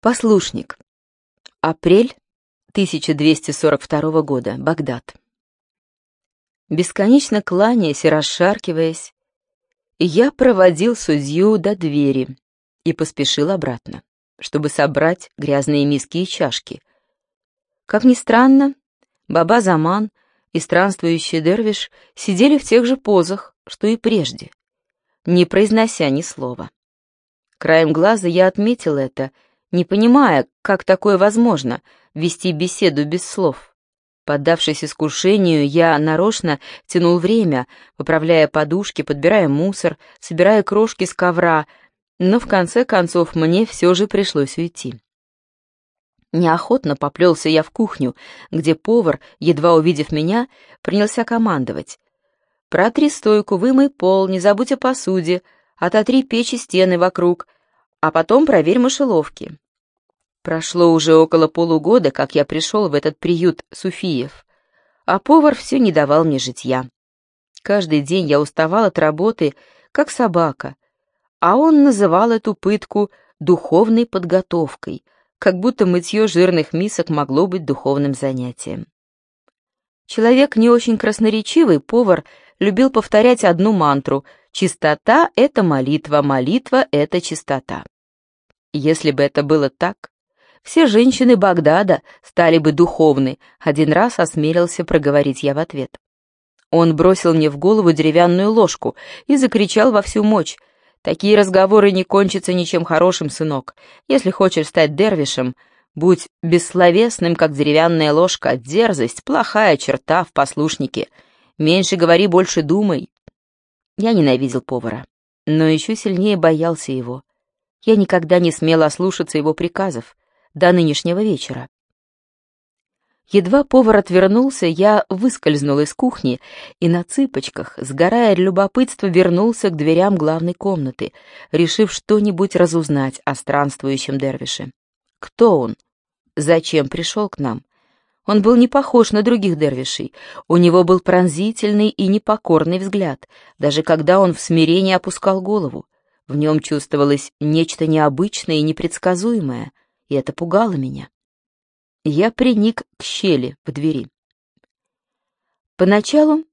Послушник. Апрель 1242 года. Багдад. Бесконечно кланяясь и расшаркиваясь, я проводил судью до двери и поспешил обратно, чтобы собрать грязные миски и чашки. Как ни странно, Баба Заман и странствующий Дервиш сидели в тех же позах, что и прежде, не произнося ни слова. Краем глаза я отметил это — не понимая, как такое возможно — вести беседу без слов. Поддавшись искушению, я нарочно тянул время, поправляя подушки, подбирая мусор, собирая крошки с ковра, но в конце концов мне все же пришлось уйти. Неохотно поплелся я в кухню, где повар, едва увидев меня, принялся командовать. «Протри стойку, вымой пол, не забудь о посуде, ототри печи стены вокруг, а потом проверь мышеловки. Прошло уже около полугода, как я пришел в этот приют Суфиев, а повар все не давал мне житья. Каждый день я уставал от работы, как собака, а он называл эту пытку духовной подготовкой, как будто мытье жирных мисок могло быть духовным занятием. Человек не очень красноречивый, повар любил повторять одну мантру «Чистота — это молитва, молитва — это чистота». Если бы это было так, все женщины Багдада стали бы духовны, один раз осмелился проговорить я в ответ. Он бросил мне в голову деревянную ложку и закричал во всю мощь. «Такие разговоры не кончатся ничем хорошим, сынок. Если хочешь стать дервишем, будь бессловесным, как деревянная ложка. Дерзость — плохая черта в послушнике. Меньше говори, больше думай». Я ненавидел повара, но еще сильнее боялся его. Я никогда не смел ослушаться его приказов до нынешнего вечера. Едва повар отвернулся, я выскользнул из кухни и на цыпочках, сгорая от любопытства, вернулся к дверям главной комнаты, решив что-нибудь разузнать о странствующем дервише. Кто он? Зачем пришел к нам? Он был не похож на других дервишей. У него был пронзительный и непокорный взгляд, даже когда он в смирении опускал голову. В нем чувствовалось нечто необычное и непредсказуемое, и это пугало меня. Я приник к щели в двери. Поначалу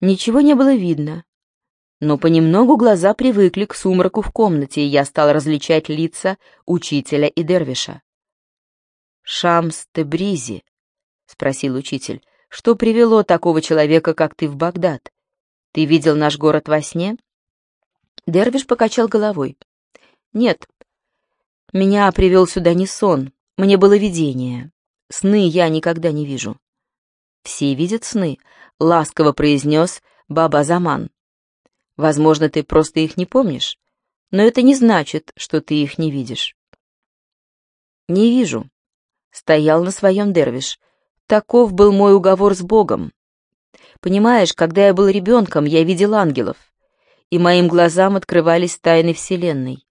ничего не было видно, но понемногу глаза привыкли к сумраку в комнате, и я стал различать лица учителя и дервиша. «Шамс Тебризи», — спросил учитель, — «что привело такого человека, как ты, в Багдад? Ты видел наш город во сне?» Дервиш покачал головой. «Нет, меня привел сюда не сон, мне было видение. Сны я никогда не вижу». «Все видят сны», — ласково произнес Баба Заман. «Возможно, ты просто их не помнишь, но это не значит, что ты их не видишь». «Не вижу», — стоял на своем Дервиш. «Таков был мой уговор с Богом. Понимаешь, когда я был ребенком, я видел ангелов и моим глазам открывались тайны Вселенной.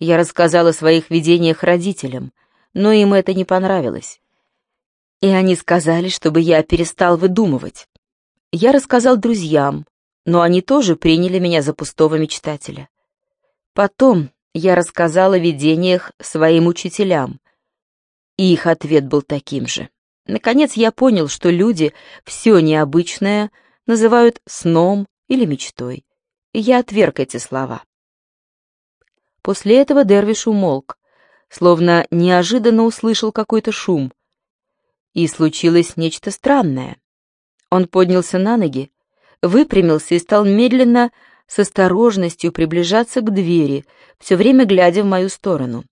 Я рассказала о своих видениях родителям, но им это не понравилось. И они сказали, чтобы я перестал выдумывать. Я рассказал друзьям, но они тоже приняли меня за пустого мечтателя. Потом я рассказала о видениях своим учителям, и их ответ был таким же. Наконец я понял, что люди все необычное называют сном или мечтой и я отверг эти слова. После этого Дервиш умолк, словно неожиданно услышал какой-то шум. И случилось нечто странное. Он поднялся на ноги, выпрямился и стал медленно, с осторожностью приближаться к двери, все время глядя в мою сторону.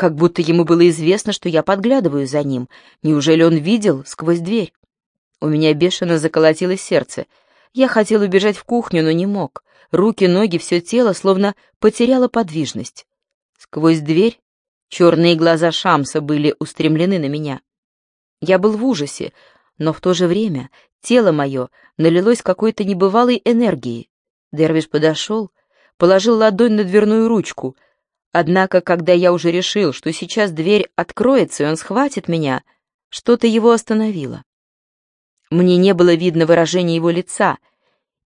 Как будто ему было известно, что я подглядываю за ним. Неужели он видел сквозь дверь? У меня бешено заколотилось сердце. Я хотел убежать в кухню, но не мог. Руки, ноги, все тело словно потеряло подвижность. Сквозь дверь черные глаза Шамса были устремлены на меня. Я был в ужасе, но в то же время тело мое налилось какой-то небывалой энергией. Дервиш подошел, положил ладонь на дверную ручку. Однако, когда я уже решил, что сейчас дверь откроется, и он схватит меня, что-то его остановило. Мне не было видно выражения его лица —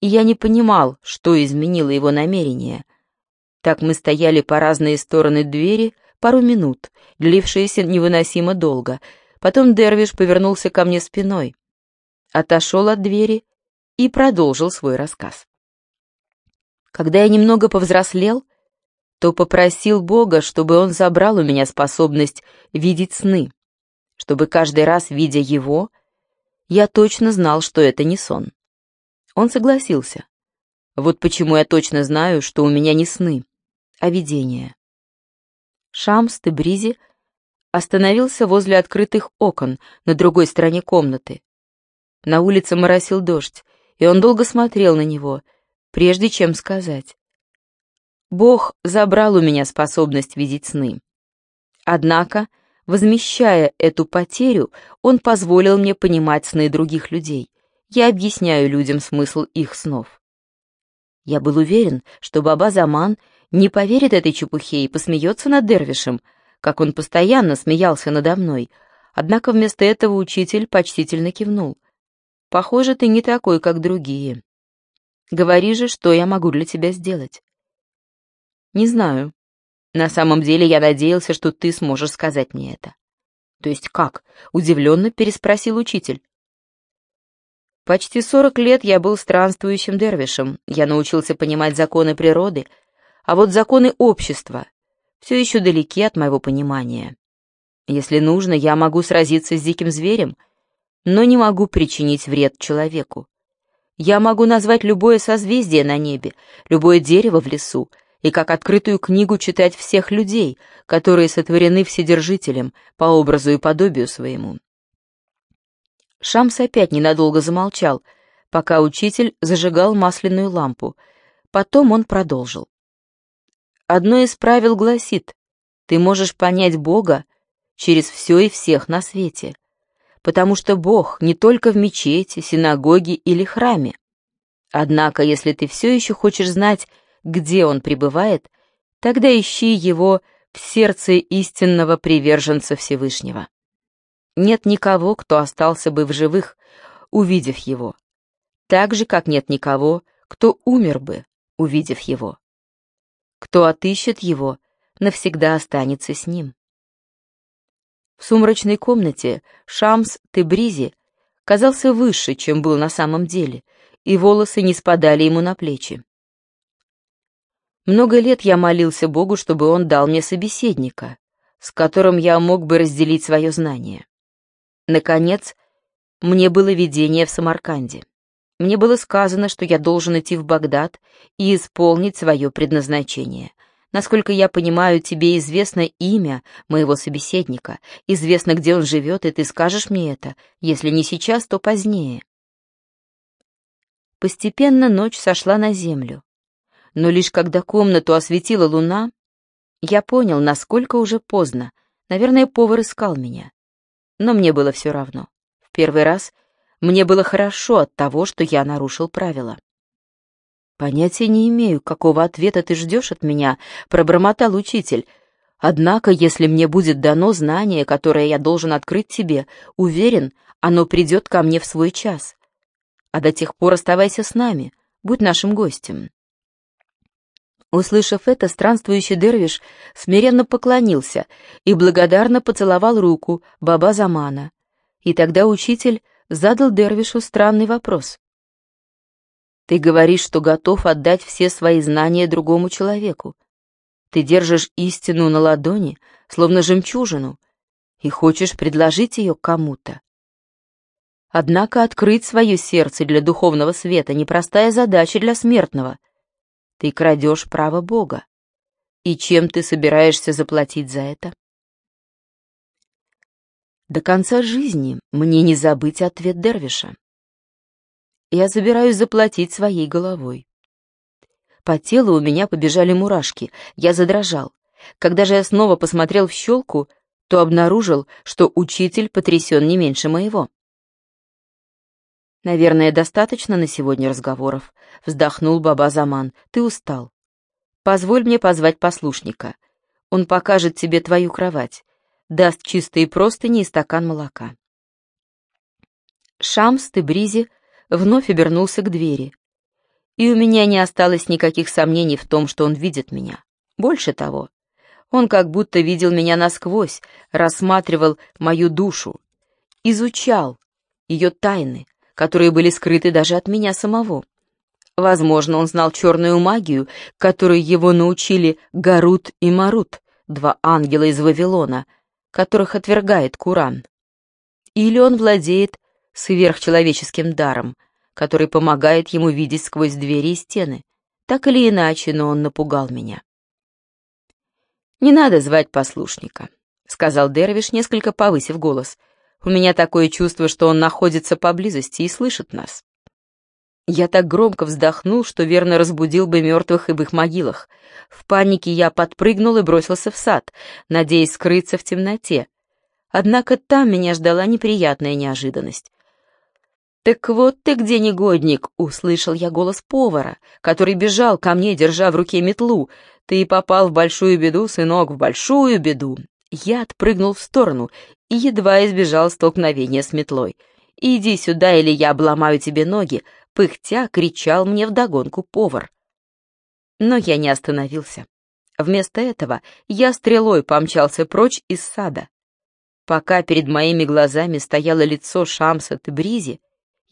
и я не понимал, что изменило его намерение. Так мы стояли по разные стороны двери, пару минут, длившиеся невыносимо долго. Потом Дервиш повернулся ко мне спиной, отошел от двери и продолжил свой рассказ. Когда я немного повзрослел, то попросил Бога, чтобы он забрал у меня способность видеть сны, чтобы каждый раз, видя его, я точно знал, что это не сон. Он согласился. Вот почему я точно знаю, что у меня не сны, а видения. Шамс Тебризи остановился возле открытых окон на другой стороне комнаты. На улице моросил дождь, и он долго смотрел на него, прежде чем сказать. Бог забрал у меня способность видеть сны. Однако, возмещая эту потерю, он позволил мне понимать сны других людей. Я объясняю людям смысл их снов. Я был уверен, что Баба Заман не поверит этой чепухе и посмеется над Дервишем, как он постоянно смеялся надо мной, однако вместо этого учитель почтительно кивнул. «Похоже, ты не такой, как другие. Говори же, что я могу для тебя сделать». «Не знаю. На самом деле я надеялся, что ты сможешь сказать мне это». «То есть как?» — удивленно переспросил учитель. Почти сорок лет я был странствующим дервишем, я научился понимать законы природы, а вот законы общества все еще далеки от моего понимания. Если нужно, я могу сразиться с диким зверем, но не могу причинить вред человеку. Я могу назвать любое созвездие на небе, любое дерево в лесу, и как открытую книгу читать всех людей, которые сотворены Вседержителем по образу и подобию своему. Шамс опять ненадолго замолчал, пока учитель зажигал масляную лампу. Потом он продолжил. Одно из правил гласит, ты можешь понять Бога через все и всех на свете, потому что Бог не только в мечети, синагоге или храме. Однако, если ты все еще хочешь знать, где Он пребывает, тогда ищи Его в сердце истинного приверженца Всевышнего. Нет никого, кто остался бы в живых, увидев Его, так же, как нет никого, кто умер бы, увидев Его. Кто отыщет его, навсегда останется с ним. В сумрачной комнате Шамс Тебризи казался выше, чем был на самом деле, и волосы не спадали ему на плечи. Много лет я молился Богу, чтобы он дал мне собеседника, с которым я мог бы разделить свое знание. Наконец, мне было видение в Самарканде. Мне было сказано, что я должен идти в Багдад и исполнить свое предназначение. Насколько я понимаю, тебе известно имя моего собеседника, известно, где он живет, и ты скажешь мне это, если не сейчас, то позднее. Постепенно ночь сошла на землю. Но лишь когда комнату осветила луна, я понял, насколько уже поздно. Наверное, повар искал меня. Но мне было все равно. В первый раз мне было хорошо от того, что я нарушил правила. «Понятия не имею, какого ответа ты ждешь от меня», — пробормотал учитель. «Однако, если мне будет дано знание, которое я должен открыть тебе, уверен, оно придет ко мне в свой час. А до тех пор оставайся с нами, будь нашим гостем». Услышав это, странствующий дервиш смиренно поклонился и благодарно поцеловал руку Баба Замана. И тогда учитель задал Дервишу странный вопрос. «Ты говоришь, что готов отдать все свои знания другому человеку. Ты держишь истину на ладони, словно жемчужину, и хочешь предложить ее кому-то. Однако открыть свое сердце для духовного света — непростая задача для смертного. Ты крадешь право Бога. И чем ты собираешься заплатить за это? До конца жизни мне не забыть ответ Дервиша. Я собираюсь заплатить своей головой. По телу у меня побежали мурашки, я задрожал. Когда же я снова посмотрел в щелку, то обнаружил, что учитель потрясен не меньше моего. «Наверное, достаточно на сегодня разговоров», — вздохнул Баба Заман. «Ты устал. Позволь мне позвать послушника. Он покажет тебе твою кровать даст чистые простыни и стакан молока. Шамс Тебризи вновь обернулся к двери, и у меня не осталось никаких сомнений в том, что он видит меня. Больше того, Он как будто видел меня насквозь, рассматривал мою душу, изучал ее тайны, которые были скрыты даже от меня самого. Возможно, он знал черную магию, которой его научили Гарут и Марут, два ангела из Вавилона, которых отвергает Куран. Или он владеет сверхчеловеческим даром, который помогает ему видеть сквозь двери и стены. Так или иначе, но он напугал меня. «Не надо звать послушника», — сказал Дервиш, несколько повысив голос. «У меня такое чувство, что он находится поблизости и слышит нас». Я так громко вздохнул, что верно разбудил бы мертвых и в их могилах. В панике я подпрыгнул и бросился в сад, надеясь скрыться в темноте. Однако там меня ждала неприятная неожиданность. «Так вот ты где, негодник!» — услышал я голос повара, который бежал ко мне, держа в руке метлу. «Ты попал в большую беду, сынок, в большую беду!» Я отпрыгнул в сторону и едва избежал столкновения с метлой. «Иди сюда, или я обломаю тебе ноги!» — пыхтя кричал мне вдогонку повар. Но я не остановился. Вместо этого я стрелой помчался прочь из сада. Пока перед моими глазами стояло лицо Шамса Тебризи,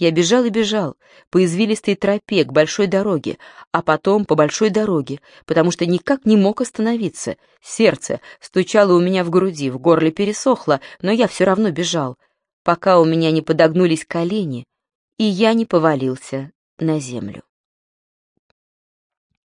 я бежал и бежал по извилистой тропе к большой дороге, а потом по большой дороге, потому что никак не мог остановиться. Сердце стучало у меня в груди, в горле пересохло, но я все равно бежал, пока у меня не подогнулись колени, и я не повалился на землю.